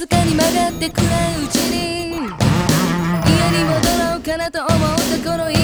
すかに曲がってくらいうちに。家に戻ろうかなと思った頃